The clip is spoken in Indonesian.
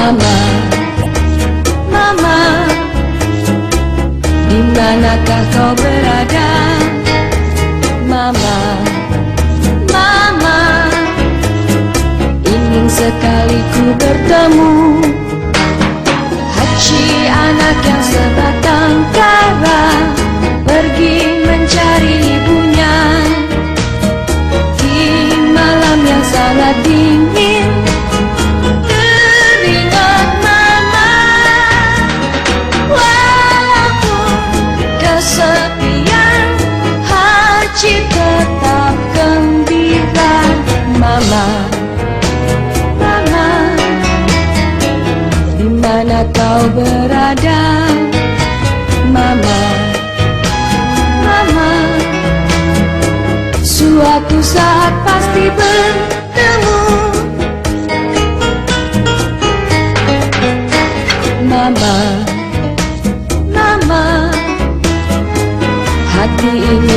mama Mama di manakah kau berada? Mama Mama Ingin sekali ku bertemu. Haji anak yang sebatang kau. Mana kau berada Mama. Mama. Suatu saat pasti bertemu. Mama. Mama. Hati ingin